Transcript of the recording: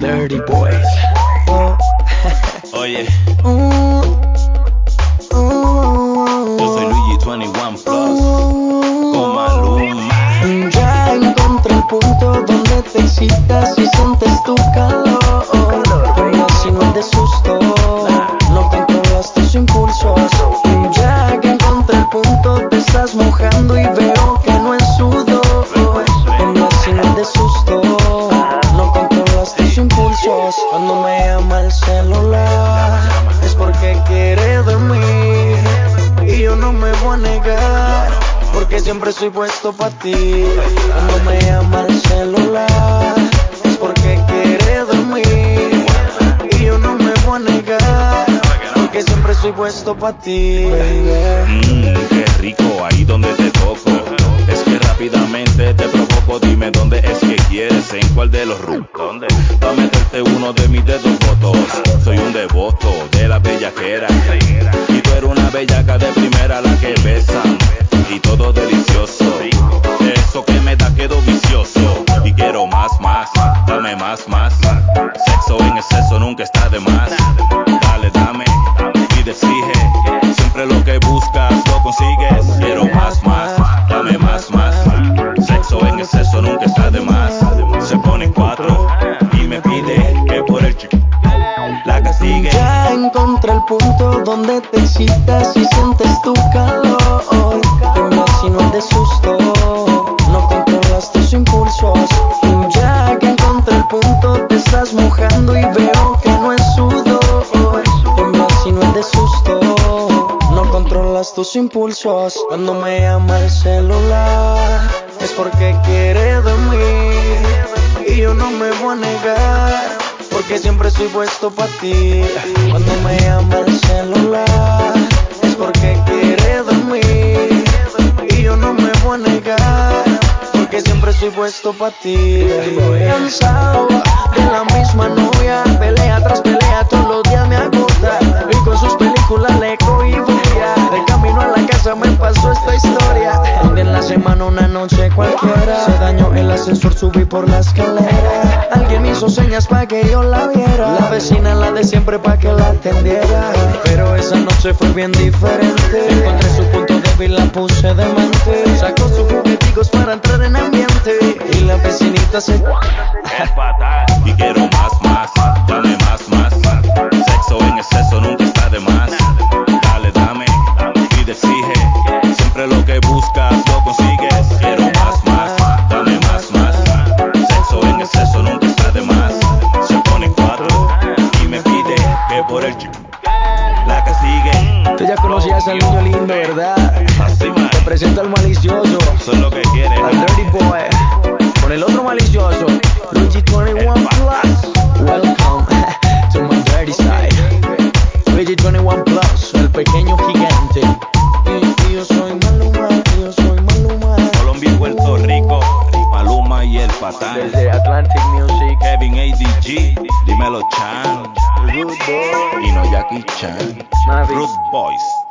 Dirty Boys. Oye, yo soy Luigi 21 Plus con Maluma. Ya encontré el punto donde te excitas y sientes tu calor. Pero si no es de susto, no controlas tus impulsos. Ya Cuando me llama el celular, es porque quiere dormir. Y yo no me voy a negar, porque siempre estoy puesto para ti. Cuando me llama el celular, es porque quiere dormir. Y yo no me voy a negar, porque siempre estoy puesto para ti. Mmm, qué rico ahí donde te toco. Es que rápidamente te provoco. Dime dónde es que quieres, en cuál de los rooms. Soy un devoto de la bellaquera. Y tú eres una bellaca de primera, la que besan. Y todo delicioso. Eso que me da quedo vicioso. Y quiero más, más. Dame más, más. Sexo en exceso nunca está de más. Dale, dame. Pide, exige. Siempre lo que buscas lo donde te excitas y sientes tu calor. No es de susto, no controlas tus impulsos. Ya que encontré el punto, te estás mojando y veo que no es sudor. No es de susto, no controlas tus impulsos. Cuando me llama el celular, es porque quiere dormir. Y yo no me voy a negar, porque siempre estoy puesto para ti. Cuando estoy puesto para ti. Cansado de la misma novia, pelea tras pelea, todos los días me agota. Y con sus películas le cojo bulla. De camino a la casa me pasó esta historia. Donde en la semana una noche cualquiera se dañó el ascensor, subí por la escalera. Alguien me hizo señas para que yo la viera. La vecina, la de siempre, para que la atendiera. Pero esa noche fue bien diferente. Encontré su punto débil, la puse de mente. Es fatal. Y quiero más, más. Dame más, más. Sexo en exceso nunca está de más. Dale, dame. Pide, exige. Siempre lo que buscas lo consigues. Quiero más, más. Dame más, más. Sexo en exceso nunca está de más. Se pone cuatro y me pide que por el chico la castigue. Tú ya conocías al niño lindo, ¿verdad? Así. Te presento al malicioso, Eso es lo que quiere. al dirty boy. Luigi 21 Plus, el pequeño gigante. Y, y yo soy Maluma, y yo soy Maluma. Colombia y Puerto Rico. Maluma y el patán. Desde Atlantic Music, Kevin ADG. Dímelo, Chan. Rude Boy, Y no Jackie Chan. Rude Boys.